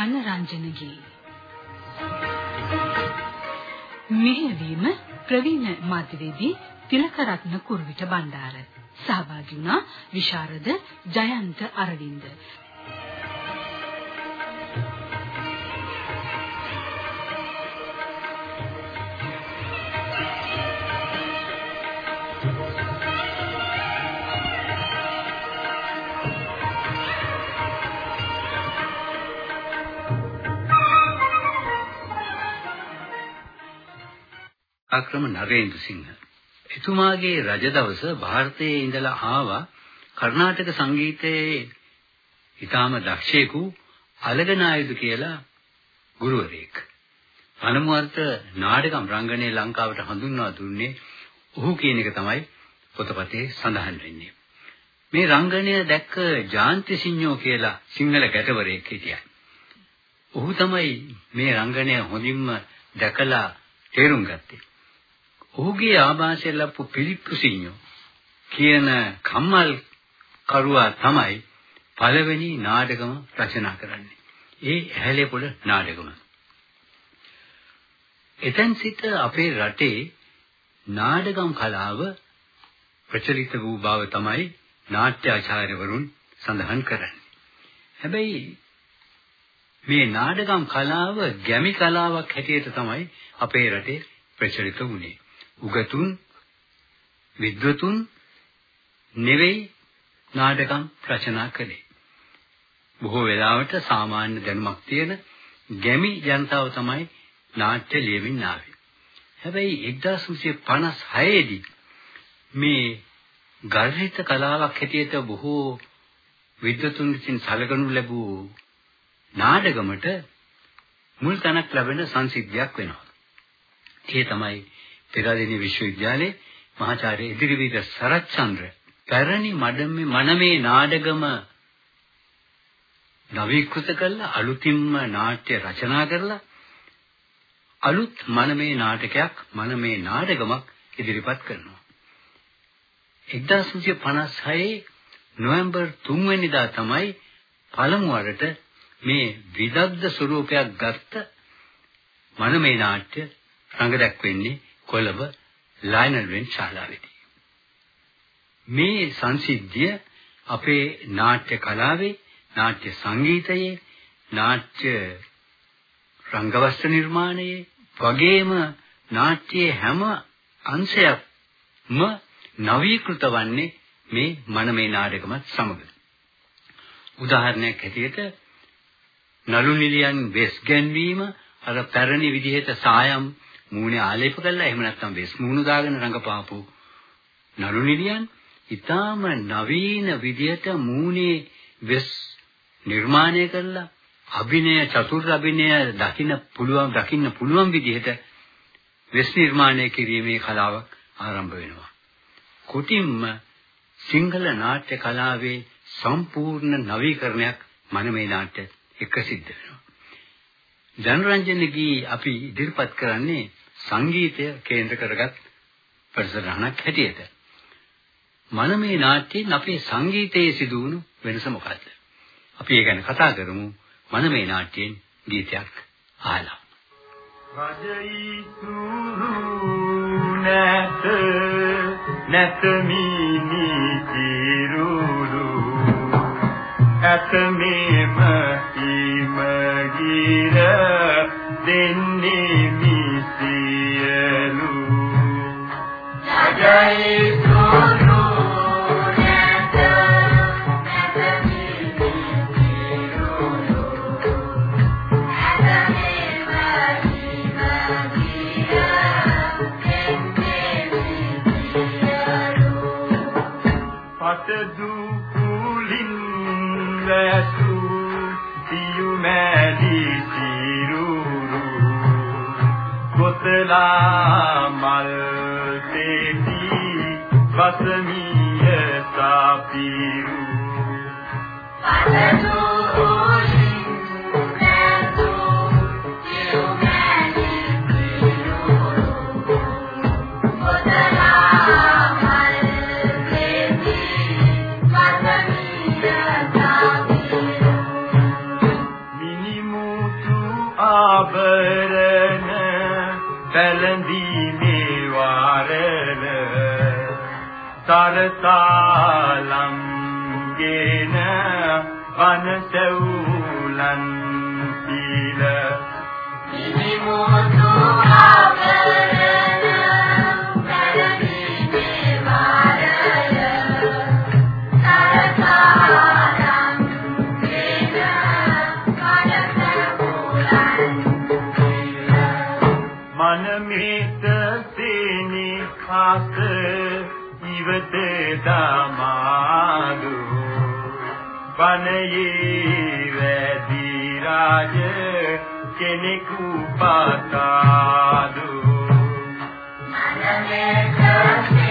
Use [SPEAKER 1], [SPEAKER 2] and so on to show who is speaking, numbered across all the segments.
[SPEAKER 1] ජනරංජනගේ මෙහෙවීම ප්‍රවීණ මාධ්‍යවේදී තිලකරත්න කුරුවිට බණ්ඩාර. සහභාගී වුණා විශාරද ජයන්ත අරවින්ද.
[SPEAKER 2] පරාක්‍රම නරේන්ද්‍ර සිංහ. එතුමාගේ රජ දවස ಭಾರತයේ ඉඳලා ආවා කර්ණාටක සංගීතයේ ඊටාම දක්ෂයෙකු අලගනායුදු කියලා ගුරුවරයෙක්. පළමු අර්ථ නාටකම් රංගනයේ ලංකාවට හඳුන්වා දුන්නේ ඔහු කියන එක තමයි පොතපතේ සඳහන් වෙන්නේ. මේ රංගනය දැක්ක ජාන්ති සිඤ්ඤෝ කියලා සිංහල ගැටවරයෙක් හිටියා. ඔහු තමයි මේ රංගනය හොඳින්ම දැකලා තේරුම් ගත්තේ. ඔහුගේ ආభాෂය ලැබපු පිලිප්පු සිඤ්ඤෝ කියන කම්මල් කරුවා තමයි පළවෙනි නාටකම රචනා කරන්නේ. ඒ ඇහැලේ පොළ නාටකම. එතෙන් සිට අපේ රටේ නාටකම් කලාව ප්‍රචලිත වූ බව තමයි නාට්‍යාචාර්යවරුන් සඳහන් කරන්නේ. හැබැයි මේ නාටකම් කලාව ගැමි කලාවක් හැටියට තමයි අපේ රටේ ප්‍රචලිත වුණේ. උගතුන් විද්වතුන් නෙවෙයි නාටකම් රචනා කළේ. බොහෝ වෙලාවට සාමාන්‍ය දැනුමක් තියෙන ගැමි ජනතාව තමයි නාට්‍ය ලියමින් ආවේ. හැබැයි 1956 දී මේ ගර්හිත කලාවක් හැටියට බොහෝ විද්වතුන් විසින් සැලකනු ලැබූ නාටකමට මුල් තැනක් ලැබෙන සංසිද්ධියක් වෙනවා. ඒ තමයි පෙරදින විශ්වවිද්‍යාලයේ මහාචාර්ය ඉදිරිවීර සරච්චන්ද්‍ර පැරණි මඩමේ මනමේ නාඩගම නවීකృత කළා අලුතින්ම නාට්‍ය රචනා කරලා අලුත් මනමේ නාටකයක් මනමේ නාටකමක් ඉදිරිපත් කරනවා. 1956 නොවැම්බර් 3 වෙනිදා තමයි පළමු වරට මේ විදග්ධ ස්වරූපයක් ගත්ත මනමේ නාට්‍ය රඟ දැක්වෙන්නේ කොළඹ ලයනල් වෙන් ශාලාවේදී. මේ සංසිද්ධිය අපේ නාට්‍ය කලාවේ, නාට්‍ය සංගීතයේ, නාට්‍ය රංගවස්ත්‍ර නිර්මාණයේ වගේම නාට්‍යයේ හැම අංශයක්ම නවීකృత වන්නේ මේ මනමේ නාටකමත් සමග. උදාහරණයක් හැටියට නළු නිලියන් වෙස් ගැන්වීම අර පැරණි විදිහට සායම් මූණේ ආලේප කළා එහෙම නැත්නම් වෙස් මූණු දාගෙන රඟපාපු නළු නිලියන් ඊටාම නවීන විදියට මූණේ වෙස් නිර්මාණය කළා අභිනය චතුර් අභිනය දකින්න පුළුවන් දකින්න පුළුවන් විදිහට වෙස් නිර්මාණය කිරීමේ කලාවක් ආරම්භ වෙනවා. කුටින්ම සිංහල නාට්‍ය කලාවේ සම්පූර්ණ නවීකරණයක් මනමේ නාට්‍ය එක සිද්ධ වෙනවා. ජනරන්ජන ගී අපි ඉදිරිපත් කරන්නේ සංගීතය කේන්ද්‍ර කරගත් ප්‍රසරණක් හැටියට. මනමේ නාට්‍යයෙන් අපේ සංගීතයේ සිදුවුණු වෙනස මොකක්ද? අපි ඒ ගැන කතා කරමු මනමේ නාට්‍යයෙන් ගීතයක් අහලා.
[SPEAKER 3] රජයි සුරු නැත නැත මිනි චිරුරු ඇත මේම ඉමගිර දෙන්නේ
[SPEAKER 4] जय වැළඳීමේ වාරල තරතාලම් ගේන වනසවුලන්
[SPEAKER 3] ඉවත දමාදු. වනයේ වැදි රාජ කෙනෙකු පාතාදු.
[SPEAKER 4] මනමේ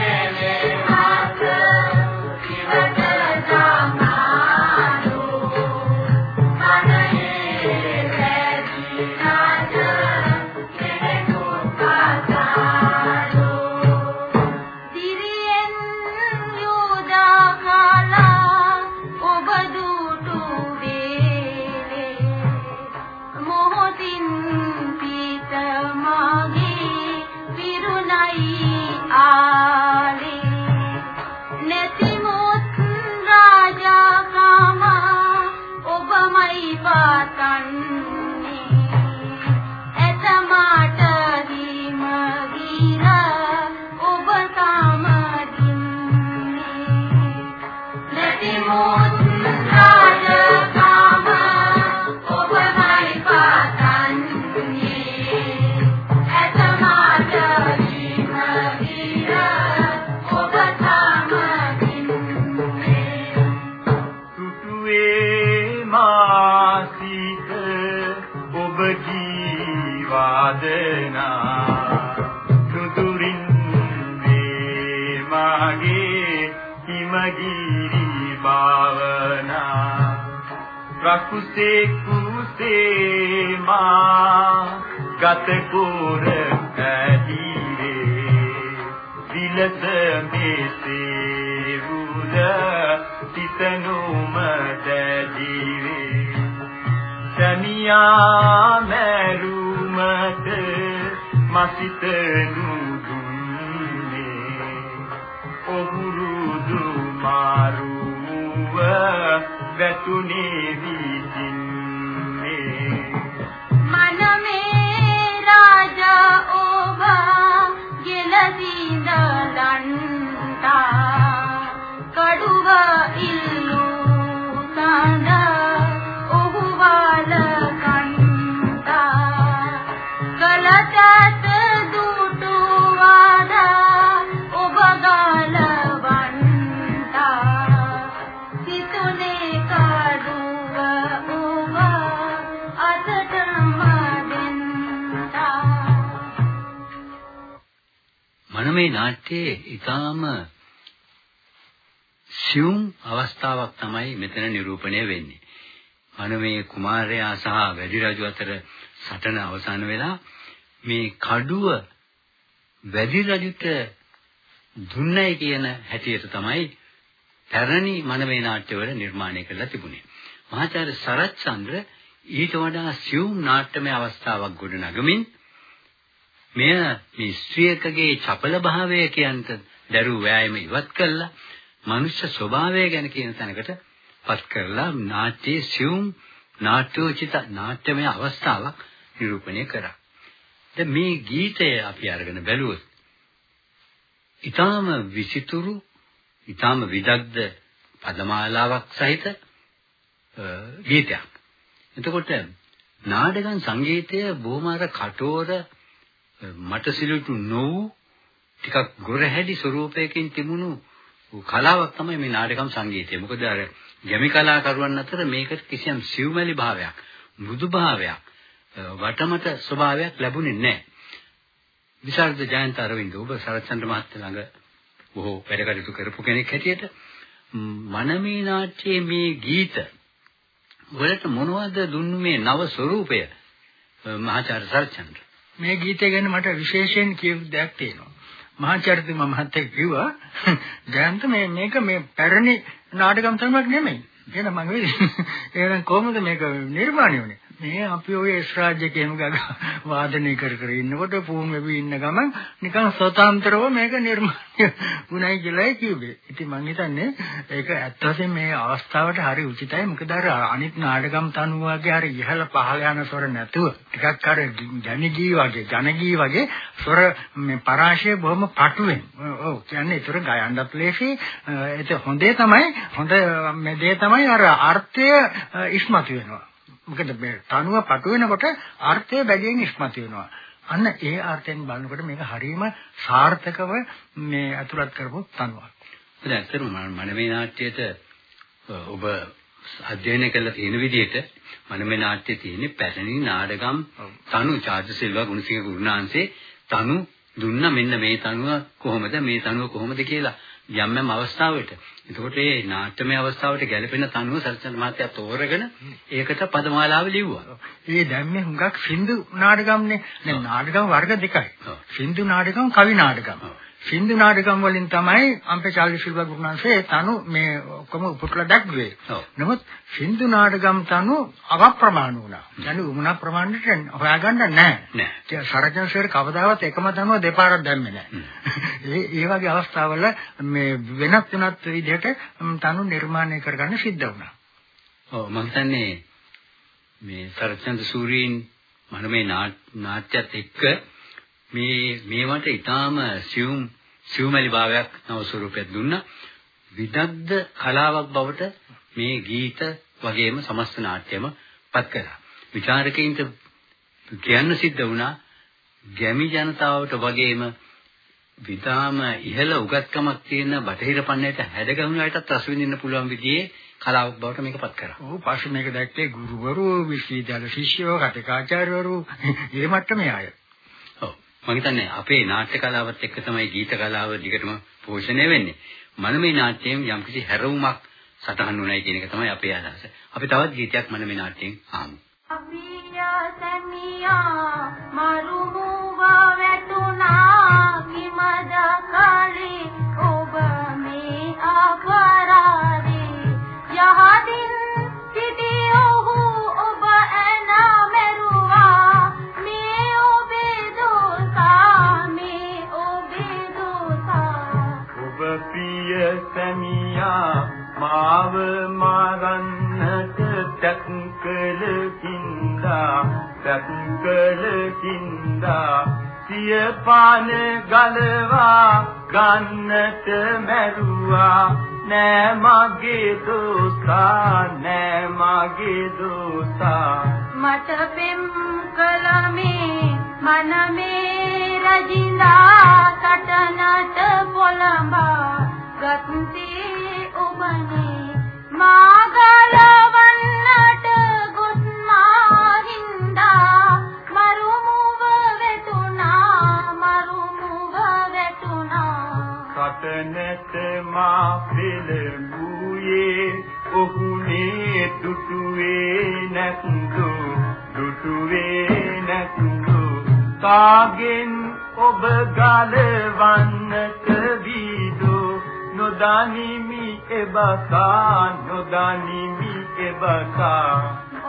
[SPEAKER 4] කුසේ
[SPEAKER 3] මා ගත කුර ඇදීරේ විලස මෙසේ වුද සිතනුම දැදීවේ සමියා මරුමට මසිත නුදුන්නේ ඔහුරුදු මාරුව වැතුනේ
[SPEAKER 4] මනමේ
[SPEAKER 2] නාට්‍යයේ ඊටාම සියුම් අවස්ථාවක් තමයි මෙතන නිරූපණය වෙන්නේ. මනමේ කුමාරයා සහ වැඩි රජු අතර සටන අවසන් වෙලා මේ කඩුව වැඩි රජුට දුන්නයි කියන හැටියට තමයි පැරණි මනමේ නාට්‍යවල නිර්මාණය කරලා තිබුණේ. මහාචාර්ය සරත් චන්ද්‍ර ඊට වඩා සියුම් නාට්‍යමය අවස්ථාවක් ගොඩනගමින් මෙය මේ ස්ත්‍රියකගේ චපල භාවය කියන්ට දරුව වෑයම ඉවත් කළා මනුෂ්‍ය ස්වභාවය ගැන කියන තැනකට පත් කරලා නාට්‍යයේ සියුම් නාට්‍යෝචිත නාට්‍යමය අවස්ථාවක් නිරූපණය කරා. දැන් මේ ගීතය අපි අරගෙන බැලුවොත් ඊටාම විසිතුරු ඊටාම විදග්ධ පදමාලාවක් සහිත අ, ගීතයක්. එතකොට නාටකම් සංගීතය බොහොම අර කටෝර මට සිලුටු නොවු ටිකක් ගොරහැඩි ස්වරූපයකින් තිබුණු කලාවක් තමයි මේ නාටකම් සංගීතය. මොකද අර ගැමි කලාකරුවන් අතර මේකට කිසියම් සිව්මැලි භාවයක්, මෘදු භාවයක්, වටමට ස්වභාවයක් ලැබුණේ නැහැ. විශාරද ජයන්ත අරවින්ද ඔබ සරච්චන්ද්‍ර මහත්තයා ළඟ බොහෝ වැඩ කටයුතු කරපු කෙනෙක් හැටියට මනමේ නාට්‍යයේ මේ ගීත වලට මොනවද දුන්නු මේ නව ස්වරූපය මහාචාර්ය සරච්චන්ද්‍ර
[SPEAKER 5] මේ ගීතය ගැන මට විශේෂයෙන් කියපු දෙයක් තියෙනවා. මහාචාර්යතුමා මහත්තයා කිව්වා ජයන්ත මේ මේක මේ පැරණි නාටකම් සමයක් නෙමෙයි. එහෙනම් මම වෙන්නේ. එහෙනම් කොහොමද මේක නිර්මාණය වුනේ? මේ අපි ඔය එස් රාජ්‍යක එහෙම ගග වාදනය කර කර ඉන්නකොට පූම් වෙවි ඉන්න ගමන් නිකන් ස්වතන්ත්‍රව මේක නිර්මාණය වුණයි කියලායි කිව්වේ. ඉතින් මම හිතන්නේ ඒක ඇත්ත වශයෙන්ම මේ අවස්ථාවට හරි උචිතයි. මොකද අර අනිත් නාටකම් තනුව වගේ හරි ඉහළ පහළ යන ස්වර නැතුව ටිකක් අර ජනගී වගේ ජනගී වගේ ස්වර මේ පරාශය බොහොම පටුවෙන්. ඔව් කියන්නේ ඒතර ගයන්නත් ලේසි. ඒක හොඳේ තමයි හොඳ මේ දේ තමයි අර අර්ථය ඉස්මතු වෙනවා. මොකද මේ තනුව පටු වෙනකොට අර්ථය බැගින් ඉස්මතු වෙනවා. අන්න ඒ අර්ථයෙන් බලනකොට මේක හරීම සාර්ථකව මේ අතුලත් කරපු තනුවක්.
[SPEAKER 2] ඒක ඇත්තටම මනමේ නාට්‍යයට ඔබ අධ්‍යයනය කළ තියෙන විදිහට මනමේ නාට්‍යයේ තියෙන පැරණි නාටකම් තනු චාර්ජසිල්වා ගුණසිංහ ගුරුනාංශේ තනු දුන්න මෙන්න මේ තනුව කොහොමද මේ තනුව කොහොමද කියලා යම් යම් අවස්ථාවකට. එතකොට මේ නාට්‍යමය අවස්ථාවට ගැලපෙන තනුව සරචන්ද මහත්තයා තෝරගෙන ඒකට පදමාලාව ලිව්වා.
[SPEAKER 5] ඒ දැම්මේ හුඟක් සින්දු නාටකම්නේ. දැන් නාටකම් වර්ග දෙකයි. සින්දු නාටකම් කවි නාටකම්. සින්දු නාටකම් වලින් තමයි අම්පේ චාලි සිල්වා ගුරුනාංශේ තනු මේ ඔක්කොම උපුටලා දැක්වේ. නමුත් සින්දු නාටකම් තනු අවප්‍රමාණ වුණා. يعني උමුණා ප්‍රමාණයට හොයාගන්න නැහැ.
[SPEAKER 2] නෑ.
[SPEAKER 5] සරජන් සර් කවදාවත් එකම තනුව දෙපාරක් දැම්මේ නැහැ. ඒ ඒ වගේ අවස්ථාවල මේ වෙනත් වෙනත් විදිහට තනු නිර්මාණය කරගන්න සිද්ධ වුණා.
[SPEAKER 2] ඔව් මම හිතන්නේ මේ සරචන්ද සූරීන් මනමේ නාට්‍යත් එක්ක මේ මේවට ඊටාම සියුම් සියුමැලි භාවයක් නව ස්වරූපයක් දුන්නා. විදග්ධ කලාවක් බවට මේ ගීත වගේම සමස්ත නාට්‍යම පත් කරා. විචාරකයින්ට කියන්න සිද්ධ වුණා ගැමි ජනතාවට වගේම විතාම ඉහළ උගත්කමක් තියෙන බටහිර පන්නයට හැදගහුණු අයටත් රස විඳින්න පුළුවන් විදිහේ කලාවක් බවට මේකපත් කරා.
[SPEAKER 5] ඔව් පස්සේ මේක දැක්කේ ගුරුවරු, විශ්වවිද්‍යාල ශිෂ්‍යයෝ, කටකාචාර්යවරු, ඒ මට්ටමේ අය.
[SPEAKER 2] ඔව්. මම හිතන්නේ අපේ නාට්‍ය කලාවත් එක්ක තමයි ගීත කලාව දිගටම පෝෂණය වෙන්නේ. මනමේ නාට්‍යයෙන් යම්කිසි හැරවුමක් සටහන් වුණයි කියන එක තමයි අපේ අදහස. අපි තවත් ගීතයක් මනමේ නාට්‍යයෙන් අහමු.
[SPEAKER 4] අභියා සැමියා මරුමුව වැටුණා කිමද
[SPEAKER 3] සැමියා මාව මරන්නට දැක්කල කින්දා දැක්කල කින්දා. සිය පාන ගලවා ගන්නට මැරුවා. නෑ මගේ දෝසා නෑ මගේ දෝසා
[SPEAKER 4] මට පෙම් කලමේ මනමේ රජින්දා සටනට පොළඹා. ගත්තේ ඔබනේ. මාගලවන්නට ගොස් මාහින්දා. මරුමුව වැටුණා මරුමුව වැටුණා.
[SPEAKER 3] සටනට මා පෙළඹුයේ ඔහුනේ දුටුවේ නැත්දු දුටුවේ නැත්දු කාගෙන් ඔබ ගලවන්නට වීදෝ නොදනිමි එබසා නොදනිමි එබසා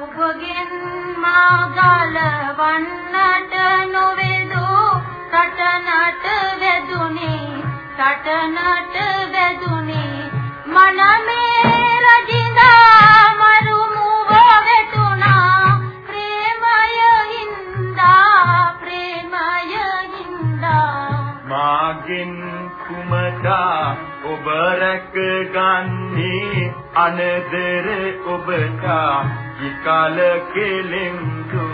[SPEAKER 4] ඔබගෙන් මාගල වන්නට නොවේදෝ සටනට වැදුනේ සටනට වැදුනේ.
[SPEAKER 3] අනදර ඔබට ඉකල කෙලෙන්දු.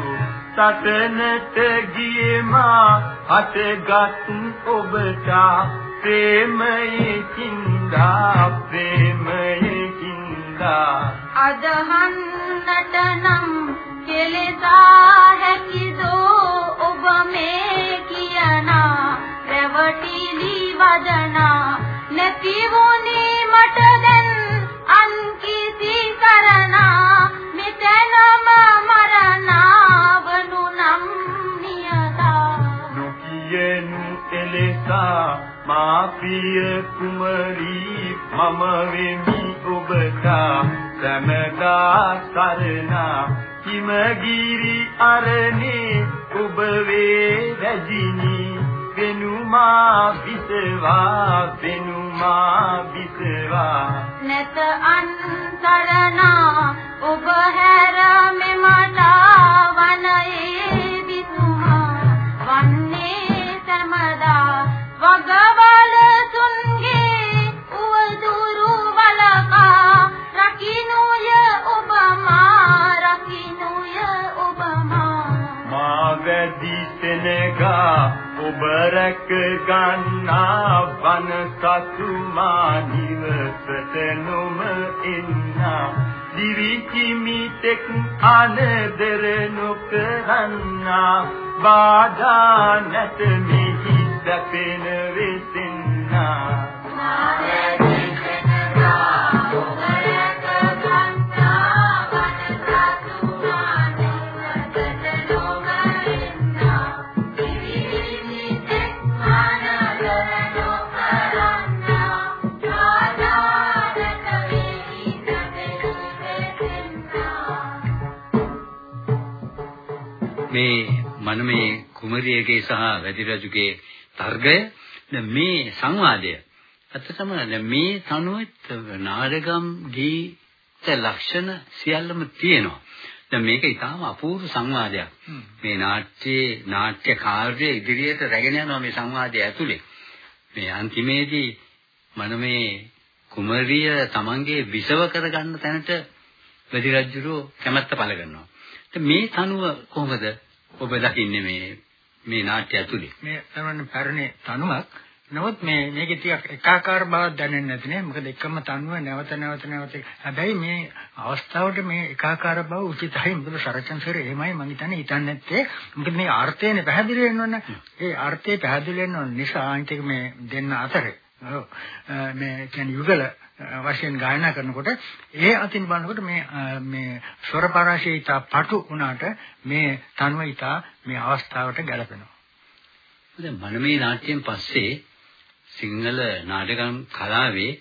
[SPEAKER 3] සටනට ගියේ මා හටගත් ඔබට ප්‍රේමයේ කින්දා ප්‍රේමයේ කින්දා
[SPEAKER 4] අදහන්නට නම් කෙලෙසා හැකිදෝ ඔබ මේ කියනා. රැවටිලි වදනා නැතිවුනි
[SPEAKER 3] හිමගිරි අරනේ ඔබ වේ රජිනි වෙනුමා විසවා වෙනුමා විසවා.
[SPEAKER 4] නැත අන්තරණා ඔබ හැර
[SPEAKER 3] සෙනගා ඔබ රැක ගන්නා වන සතු මා නිවසට නොම එන්නා. දිවි කිමි තෙක් අනදර නොකරන්නා. බාධා නැත මෙහි සැපෙන
[SPEAKER 2] මනමේ කුමරියගේ සහ වැදිරජුගේ තර්ගය මේ සංවාදය ඇත්තටම මේ තනුවෙත් නාටකම් ගීත ලක්ෂණ සියල්ලම තියෙනවා. දැන් මේක ඊටාම අපූර්ව සංවාදයක්. මේ නාට්‍යයේ නාට්‍ය කාර්යය ඉදිරියට රැගෙන යනවා මේ සංවාදය ඇතුලේ. මේ අන්තිමේදී මනමේ කුමරිය තමන්ගේ විසව කරගන්න තැනට වැදිරජුරෝ කැමැත්ත පළ කරනවා. මේ තනුව කොහොමද ඔබ දකින්නේ මේ මේ නාට්‍ය ඇතුලේ.
[SPEAKER 5] මේ තමයි පැරණි තනුවක්. නමුත් මේ මේකේ ටිකක් එකාකාර බවක් දැනෙන්නේ නැති නේ. මොකද එකම තනුව නැවත නැවත නැවත හැබැයි මේ අවස්ථාවට මේ එකාකාර බව උචිතයි. මොකද සරචන්සරේ එහෙමයි මම හිතන්නේ හිතන්නේ නැත්තේ. මොකද මේ අර්ථයනේ පැහැදිලි වෙනවනේ ඒ අර්ථය පැහැදිලි වෙනව නිසා අනිත් මේ දෙන්න අතරේ. මේ කියන්නේ යුගල වශයෙන් ගායනා කරනකොට ඒ අතින් බලනකොට මේ මේ ස්වර පරාශීත පටු වුණාට මේ තනුව ඊට මේ අවස්ථාවට ගැලපෙනවා.
[SPEAKER 2] දැන් මනමේ නාට්‍යයෙන් පස්සේ සිංහල නාටකම් කලාවේ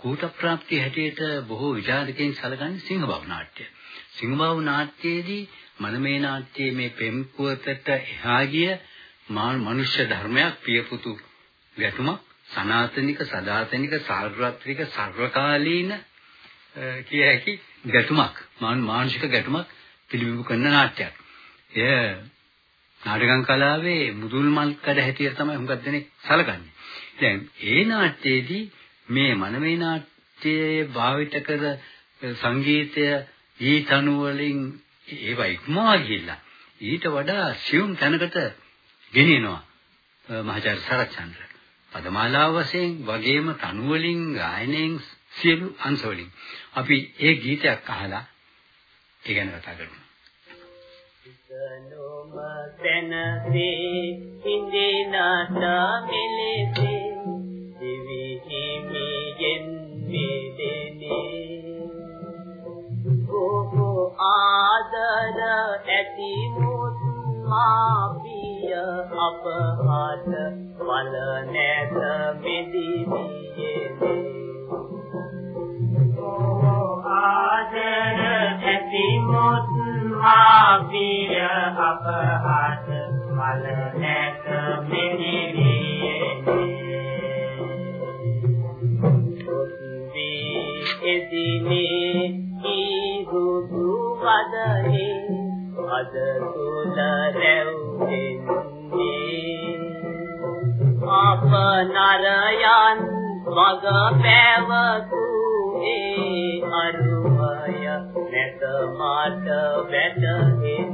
[SPEAKER 2] කූට ප්‍රාප්තිය හැටියට බොහෝ විචාරකයන් සැලකන්නේ සිංහබව නාට්‍ය. සිංහබව නාට්‍යයේදී මනමේ නාට්‍යයේ මේ පෙම් පුවතට එහා ගිය මනුෂ්‍ය ධර්මයක් පියපුතු ගැටුමක් සනාතනික සදාතනික සාර්වත්‍රික සර්වකාලීන කිය හැකි ගැටුමක් මානසික ගැටුමක් පිළිබිඹු කරන නාට්‍යයක්. එය නාටකම් කලාවේ මුදුල් මල් කඩ හැටියට තමයි හුඟක් දෙනෙක් සැලකන්නේ. දැන් ඒ නාට්‍යයේදී මේ මනමේ නාට්‍යයේ භාවිත කර සංගීතය ඊතනු වලින් ඒවා ඉක්මවා ගිහිල්ලා ඊට වඩා සියුම් තැනකට ගෙනියනවා මහාචාර්ය සරච්චන්ද්‍ර. පදමාලාව වශයෙන් වගේම තනු වලින් ගායනයෙන් සියලු අංශ වලින් අපි ඒ ගීතයක් අහලා ඒ ගැන කතා කරමු.
[SPEAKER 6] ඉතනොම තනසේ ඉඳිනාට මෙලෙසේ දිවි හිමියෙන් මිදෙනේ ඕකෝ ආදර ඇති මුත් මාපිය අපහාත වල නැත මෙදිවියේ ආදර ඇති මුත් මාපිය අපහාත වල නැත මෙදිවියේ එදිනේ ඊහුදු වදනේ අද රැව්ෙන්නේ අප නරයන් මග පැවතුනේ අරුමය නැත මාට වැටෙන්නේ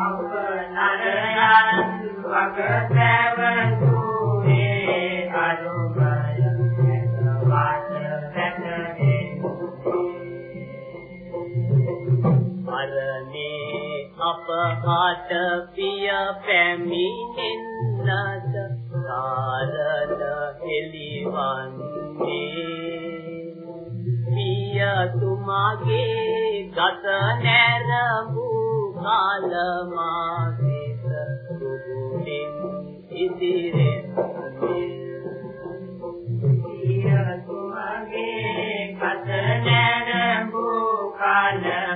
[SPEAKER 6] අප නරයන් මග පැවතුනේ අරුමය අපහාට පිය පැමිණෙන්නට කාරණ එලිවන්නේ පිය තුමාගේ ගත නැරඹු කාලමා සිත දුගුණින් ඉදිරියෙන් පිය තුමාගේ ගත නැරඹු කාල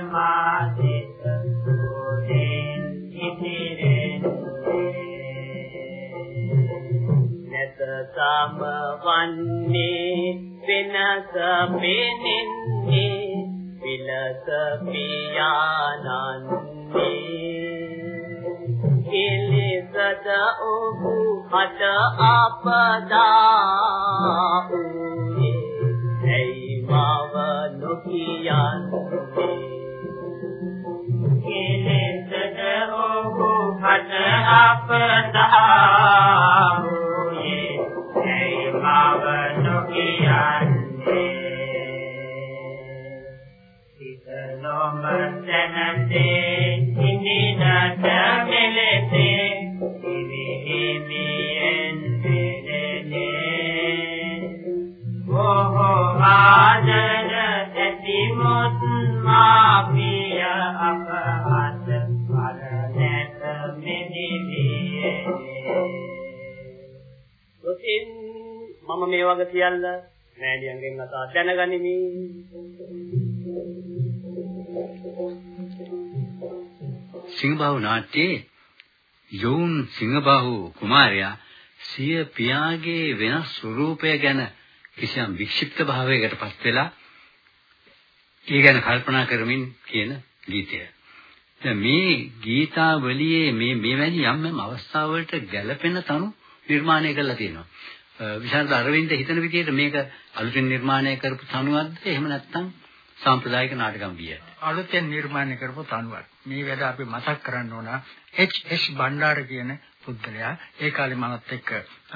[SPEAKER 6] මම වන්නේ වෙනස පෙනෙන්නේ විලස පියානන්නේ. කෙලෙසද ඔහු හට අපදා උනේ ඇයි මව නොකියන්නේ? කෙලෙසද ඔහු හට අපදා සියල්ල මෑණියන්ගෙන් අසා දැනගනිමි
[SPEAKER 4] සිංහබාහු නාට්‍යයේ යෝන් සිංහබාහු කුමාරයා සිය පියාගේ වෙනස් ස්වරූපය ගැන කිසියම් වික්ෂිප්ත භාවයකට පත් වෙලා ඒ ගැන කල්පනා කරමින් කියන ගීතය. දැන් මේ ගීතාවලියේ මේ මෙවැනි යම් යම් අවස්ථාවලට ගැළපෙන තනු නිර්මාණය කරලා තියෙනවා. විශාරද අරවින්ද හිතන විදිහට මේක අලුතින් නිර්මාණය කරපු තනුවක්ද එහෙම නැත්නම් සාම්ප්‍රදායික නාටකම් විය.
[SPEAKER 5] අලුතෙන් නිර්මාණය කරපු තනුවක්. මේ වැඩ අපි මතක් කරන්න ඕන H.H. බණ්ඩාර කියන පුද්ගලයා ඒ කාලේ මමත් එක්ක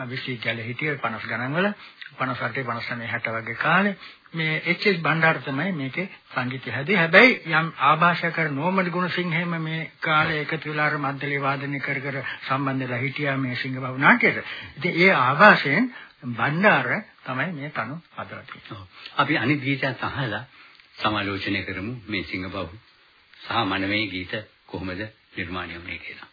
[SPEAKER 5] විශ්වවිද්‍යාලේ හිටියේ 50 ගණන් වල 58 59 60 වගේ කාලේ මේ H.H. බණ්ඩාර තමයි මේකේ සංගීතය හැදුවේ. හැබැයි යම් ආభాෂා කර නෝමඩ් ගුණසිංහෙම මේ කාලේ එකතු වෙලා අර මද්දලේ වාදනය කර කර සම්බන්ධ වෙලා හිටියා මේ සිංහබව නාට්‍යයට. ඉතින් ඒ ආభాෂයෙන් බණ්ඩාර තමයි මේ තනු හදලා තියෙන්නේ.
[SPEAKER 4] අපි අනිත් ගීතයන් අහලා සමාලෝචනය කරමු මේ සිංහබව සහ මනමේ ගීත කොහොමද නිර්මාණය වුනේ කියලා.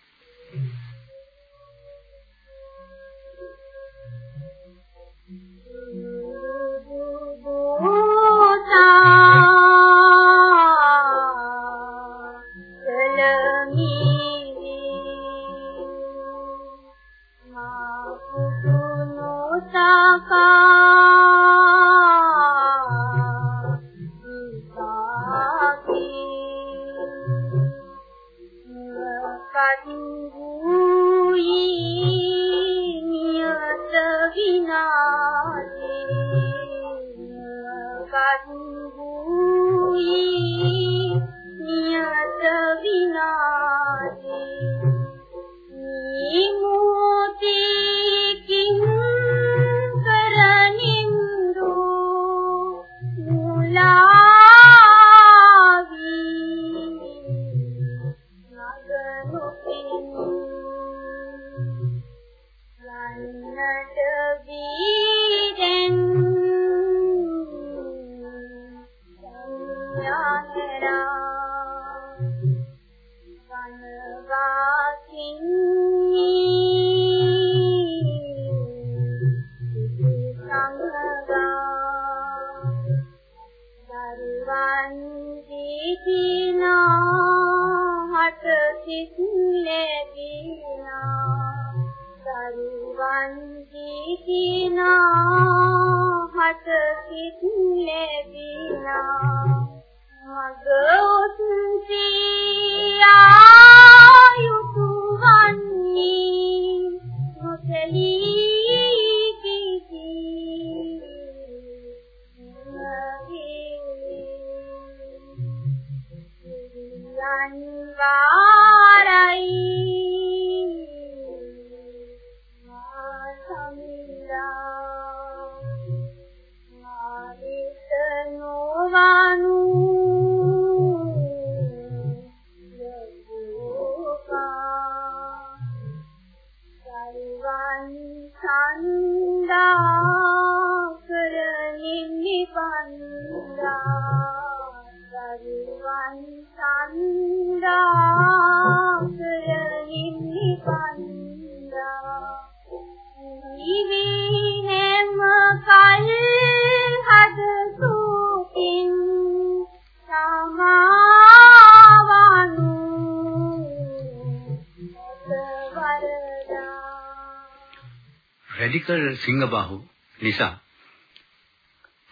[SPEAKER 4] රැඩිකල් සිංහබාහු
[SPEAKER 2] නිසා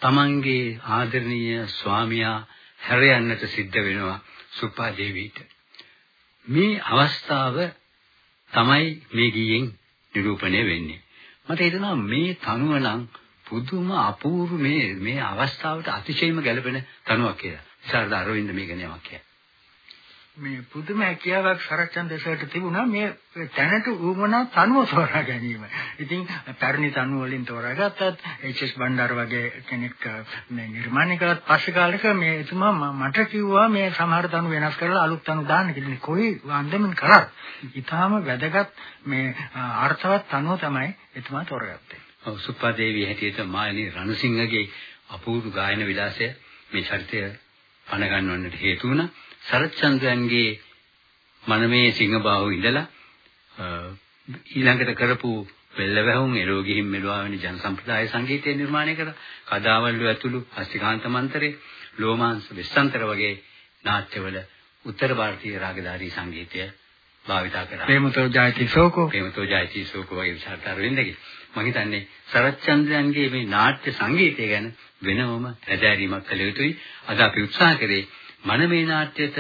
[SPEAKER 2] තමන්ගේ ආදරණීය ස්වාමියා හැර යන්නට සිද්ධ වෙනවා සුප්පා දේවීට. මේ අවස්ථාව තමයි මේ ගීයෙන් නිරූපණය වෙන්නේ. මට හිතෙනවා මේ තනුව නම් පුදුම අපූර්ව මේ මේ අවස්ථාවට අතිශයින්ම ගැළපෙන තනුවක් කියලා. විශාරද අරවින්ද මේක නෑමක් කියලා.
[SPEAKER 5] මේ පුදුම හැකියාවක් සරච්චන් දෙසට තිබුණා මේ තැනට උවමනා තනුව තෝරා ගැනීම. ඉතින් පැරණි තනුව වලින් තෝරාගත්තත් එච්.එස්. බණ්ඩාර වගේ කෙනෙක් මේ නිර්මාණය කළත් පස්සේ කාලෙක මේ එතුමා මට කිව්වා මේ සමහර තනු වෙනස් කරලා අලුත් තනු දාන්න කියලා. කොයි අන්දමින් කරත් ඊටාම වැදගත් මේ අර්ථවත් තනුව තමයි එතුමා තෝරගත්තේ.
[SPEAKER 2] ඔව් සුප්පා දේවිය හැටියට මාළි රණසිංහගේ අපූර්ව ගායන විලාසය මේ චරිතය පණ ගන්නවන්නට හේතු වුණා. සරච්චන්ද්‍රයන්ගේ මනමේ සිංහබාහුව ඉඳලා ඊළඟට කරපු වෙල්ලවැහුම් එළෝ ගිහින් මෙලුවා වැනි ජන සම්ප්‍රදාය සංගීතය නිර්මාණය කර කදාවල්ලු ඇතුළු හස්තිකාන්ත මන්තරේ ලෝමාංශ විස්සන්තර වගේ නාට්‍යවල උත්තර ಭಾರತೀಯ රාගධාරී සංගීතය භාවිතා කරා.
[SPEAKER 5] ප්‍රේමතෝ ජායති සෝකෝ
[SPEAKER 2] ප්‍රේමතෝ ජායති සෝකෝ වගේ විචාරතර වෙන්නගේ. මම හිතන්නේ සරච්චන්ද්‍රයන්ගේ මේ නාට්‍ය සංගීතය ගැන වෙනමම හැදෑරීමක් කළ යුතුයි. අද අපි උත්සාහ කරේ මනමේ නාට්‍යයට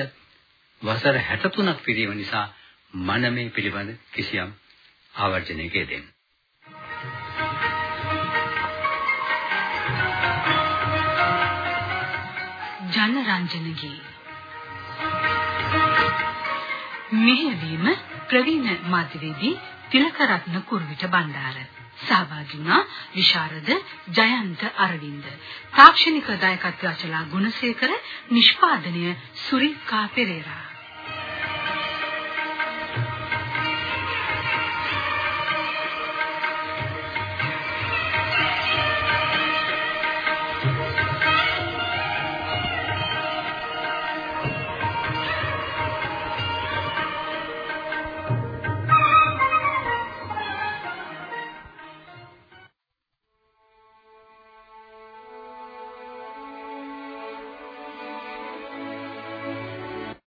[SPEAKER 2] වසර 63ක් පිරීම නිසා මනමේ පිළිබඳ කිසියම් ආවර්ජනයක යෙදෙන්න.
[SPEAKER 1] ජනරංජනගේ මෙහෙවීම ප්‍රවීණ මාධ්‍යවේදී තිලකරත්න කුරුවිට බණ්ඩාර සහභාගී වුණා විශාරද ජයන්ත අරවින්ද. තාක්ෂණික දායකත්වය අචලා ගුණසේකර නිෂ්පාදනය සුරිකා පෙරේරා.